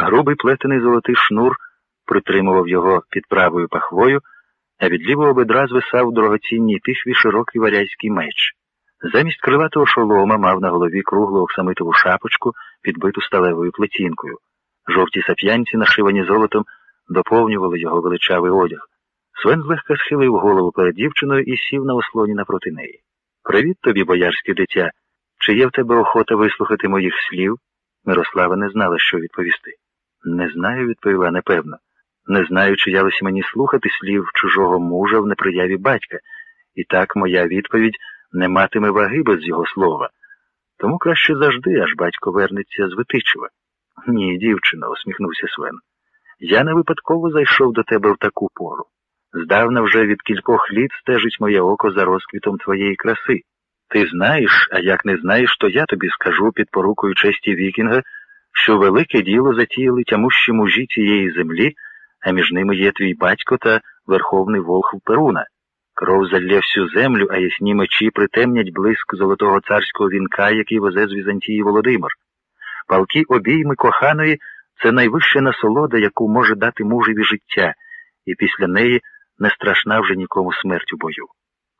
Грубий плетений золотий шнур притримував його під правою пахвою, а від лівого бедра звисав дорогоцінній тихві широкий варязький меч. Замість крилатого шолома мав на голові круглу оксамитову шапочку, підбиту сталевою плетінкою. Жовті сап'янці, нашивані золотом, доповнювали його величавий одяг. Свен злегка схилив голову перед дівчиною і сів на ослоні напроти неї. Привіт тобі, боярське дитя. Чи є в тебе охота вислухати моїх слів? Мирослава не знала, що відповісти. Не знаю, відповіла непевно. Не знаю, чи ялося мені слухати слів чужого мужа в неприяві батька, і так моя відповідь не матиме ваги без його слова. Тому краще завжди, аж батько вернеться з Витичева. Ні, дівчина, усміхнувся Свен. Я не випадково зайшов до тебе в таку пору. Здавна вже від кількох літ стежить моє око за розквітом твоєї краси. Ти знаєш, а як не знаєш, то я тобі скажу під порукою честі Вікінга, що велике діло затіяли тямущі мужі цієї землі, а між ними є твій батько та верховний волхв Перуна. Кров залє всю землю, а ясні мечі притемнять блиск золотого царського вінка, який везе з Візантії Володимир. Палки обійми коханої це найвища насолода, яку може дати мужеві життя, і після неї не страшна вже нікому смерть у бою.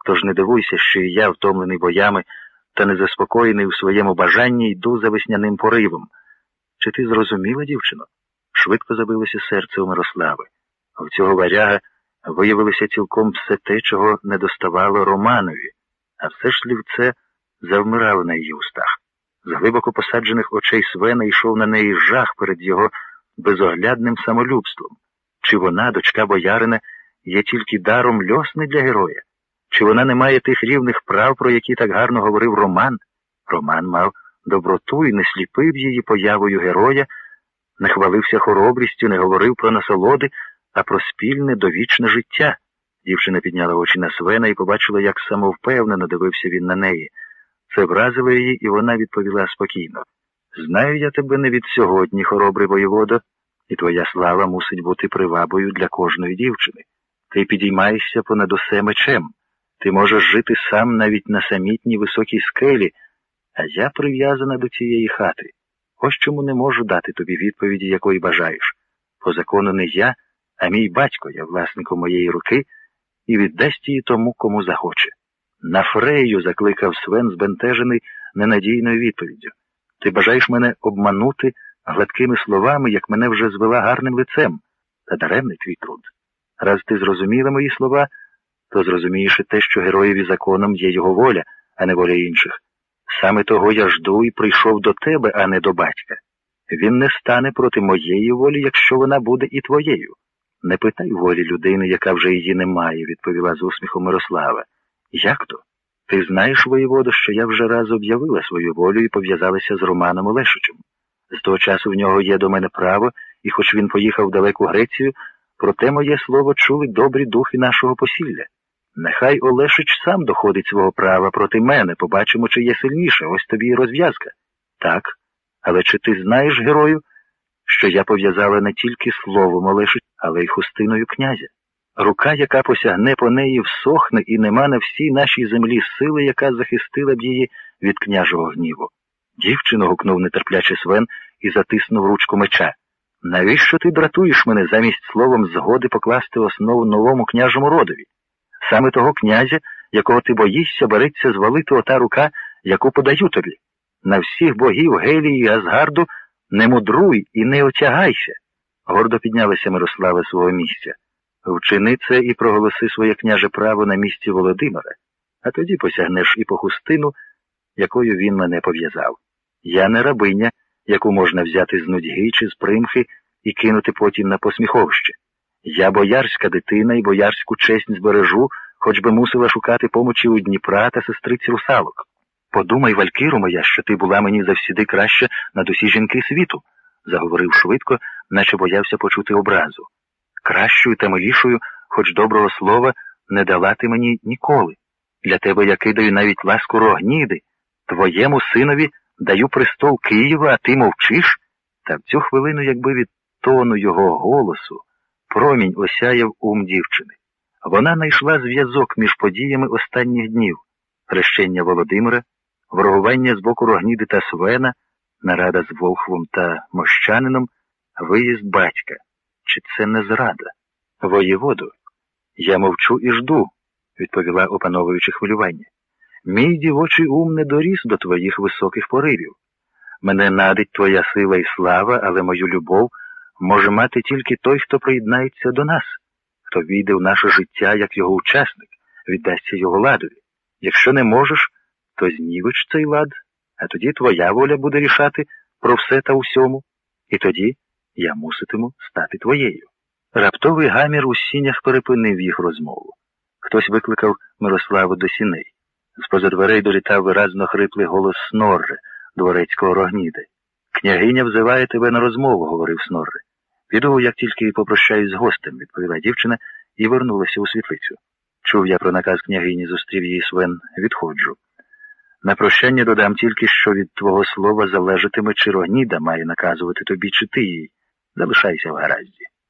Тож не дивуйся, що і я, втомлений боями та незаспокоєний у своєму бажанні, йду за весняним поривом. Чи ти зрозуміла, дівчино? Швидко забилося серце у Мирослави. В цього варяга виявилося цілком все те, чого не доставало Романові, а все ж слівце завмирало на її устах. З глибоко посаджених очей Свена йшов на неї жах перед його безоглядним самолюбством. Чи вона, дочка боярина, є тільки даром льосний для героя? Чи вона не має тих рівних прав, про які так гарно говорив Роман? Роман мав доброту і не сліпив її появою героя, не хвалився хоробрістю, не говорив про насолоди, а про спільне довічне життя. Дівчина підняла очі на Свена і побачила, як самовпевнено дивився він на неї. Це вразило її, і вона відповіла спокійно. Знаю я тебе не від сьогодні, хоробрий воєводо, і твоя слава мусить бути привабою для кожної дівчини. Ти підіймаєшся понад усе мечем. Ти можеш жити сам навіть на самітній високій скелі, а я прив'язана до цієї хати. Ось чому не можу дати тобі відповіді, якої бажаєш. По закону не я, а мій батько є власником моєї руки і віддасть її тому, кому захоче. На Фрею закликав Свен збентежений ненадійною відповіддю. Ти бажаєш мене обманути гладкими словами, як мене вже звела гарним лицем, та даремний твій труд. Раз ти зрозуміла мої слова, то зрозумієш і те, що героєві законом є його воля, а не воля інших. Саме того я жду і прийшов до тебе, а не до батька. Він не стане проти моєї волі, якщо вона буде і твоєю. Не питай волі людини, яка вже її не має, відповіла з усміхом Мирослава. Як то? Ти знаєш, воєводо, що я вже раз об'явила свою волю і пов'язалася з Романом Олешичем. З того часу в нього є до мене право, і хоч він поїхав в далеку Грецію, проте моє слово чули добрі духи нашого посілля. Нехай Олешич сам доходить свого права проти мене, побачимо, чи є сильніше, ось тобі і розв'язка. Так, але чи ти знаєш, герою, що я пов'язала не тільки словом Олешич, але й хустиною князя? Рука, яка посягне по неї, всохне і нема на всій нашій землі сили, яка захистила б її від княжого гніву. Дівчино, гукнув нетерпляче Свен і затиснув ручку меча. Навіщо ти дратуєш мене замість словом згоди покласти основу новому княжому родові? Саме того князя, якого ти боїшся, береться звалити ота рука, яку подаю тобі. На всіх богів Гелії і Азгарду не мудруй і не отягайся. Гордо піднялася Мирослава свого місця. Вчини це і проголоси своє княже право на місці Володимира, а тоді посягнеш і по хустину, якою він мене пов'язав. Я не рабиня, яку можна взяти з нудьги чи з примхи і кинути потім на посміховище. Я боярська дитина і боярську честь збережу, хоч би мусила шукати помочі у Дніпра та сестриці русалок. Подумай, Валькиру моя, що ти була мені завсіди краще над усі жінки світу, заговорив швидко, наче боявся почути образу. Кращою та милішою, хоч доброго слова, не дала ти мені ніколи. Для тебе я кидаю навіть ласку рогніди. Твоєму синові даю престол Києва, а ти мовчиш? Та в цю хвилину, якби від тону його голосу, промінь осяяв ум дівчини. Вона знайшла зв'язок між подіями останніх днів хрещення Володимира, ворогування з боку Рогніди та Свена, нарада з Волхвом та Мощанином, виїзд батька. Чи це не зрада? Воєводу, я мовчу і жду, відповіла, опановуючи хвилювання. Мій дівочий ум не доріс до твоїх високих поривів. Мене надить твоя сила і слава, але мою любов може мати тільки той, хто приєднається до нас, хто війде в наше життя як його учасник, віддасться його ладові. Якщо не можеш, то знівич цей лад, а тоді твоя воля буде рішати про все та усьому, і тоді я муситиму стати твоєю. Раптовий гамір у сінях перепинив їх розмову. Хтось викликав Мирославу до сіней. З поза дверей долітав виразно хриплий голос Снорри, дворецького рогніди. Княгиня взиває тебе на розмову, говорив Снорри. Піду, як тільки попрощаюсь з гостем, відповіла дівчина і вернулася у світлицю. Чув я про наказ княгині, зустрів її свен, відходжу. На прощання додам тільки, що від твого слова залежатиме, чи рогніда має наказувати тобі, чи ти їй. Залишайся в гаразді.